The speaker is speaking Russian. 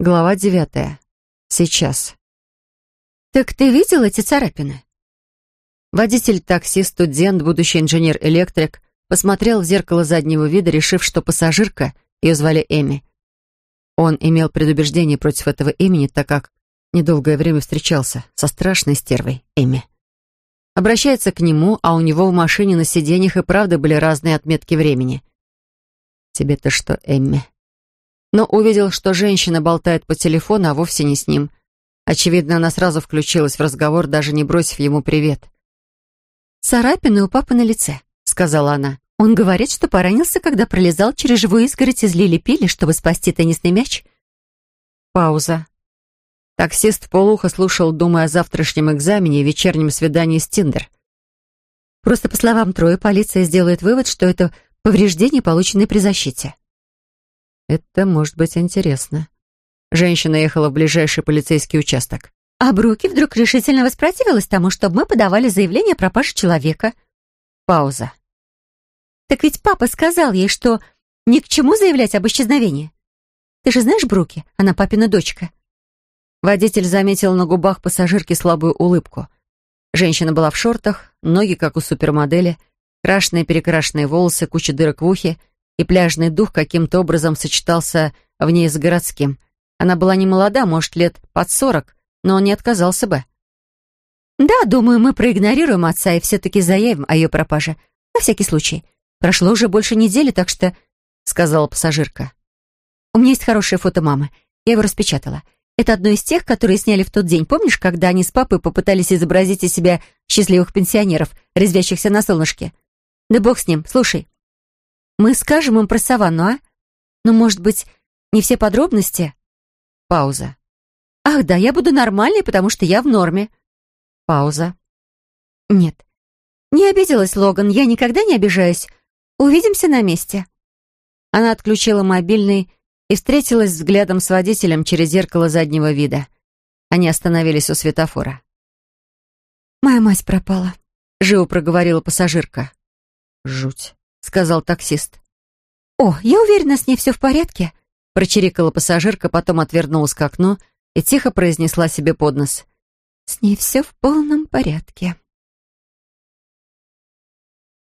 Глава девятая. Сейчас. «Так ты видел эти царапины?» Водитель такси, студент, будущий инженер-электрик посмотрел в зеркало заднего вида, решив, что пассажирка, ее звали Эми. Он имел предубеждение против этого имени, так как недолгое время встречался со страшной стервой Эми. Обращается к нему, а у него в машине на сиденьях и правда были разные отметки времени. «Тебе-то что, Эмми?» Но увидел, что женщина болтает по телефону, а вовсе не с ним. Очевидно, она сразу включилась в разговор, даже не бросив ему привет. «Царапины у папы на лице», — сказала она. «Он говорит, что поранился, когда пролезал через живую изгородь из лили-пили, чтобы спасти теннисный мяч». Пауза. Таксист полухо слушал, думая о завтрашнем экзамене и вечернем свидании с Тиндер. Просто по словам Троя, полиция сделает вывод, что это повреждения, полученные при защите. Это может быть интересно. Женщина ехала в ближайший полицейский участок. А Бруки вдруг решительно воспротивилась тому, чтобы мы подавали заявление о пропаже человека. Пауза. Так ведь папа сказал ей, что ни к чему заявлять об исчезновении. Ты же знаешь Бруки? Она папина дочка. Водитель заметил на губах пассажирки слабую улыбку. Женщина была в шортах, ноги, как у супермодели, крашеные-перекрашенные волосы, куча дырок в ухе и пляжный дух каким-то образом сочетался в ней с городским. Она была не молода, может, лет под сорок, но он не отказался бы. «Да, думаю, мы проигнорируем отца и все-таки заявим о ее пропаже. На всякий случай. Прошло уже больше недели, так что...» — сказала пассажирка. «У меня есть хорошее фото мамы. Я его распечатала. Это одно из тех, которые сняли в тот день. Помнишь, когда они с папой попытались изобразить из себя счастливых пенсионеров, резвящихся на солнышке? Да бог с ним. Слушай, мы скажем им про саванну, а? Ну, может быть, не все подробности?» Пауза. «Ах, да, я буду нормальной, потому что я в норме». Пауза. «Нет, не обиделась, Логан, я никогда не обижаюсь. Увидимся на месте». Она отключила мобильный и встретилась взглядом с водителем через зеркало заднего вида. Они остановились у светофора. «Моя мать пропала», — живо проговорила пассажирка. «Жуть» сказал таксист. «О, я уверена, с ней все в порядке», прочирикала пассажирка, потом отвернулась к окну и тихо произнесла себе под нос. «С ней все в полном порядке».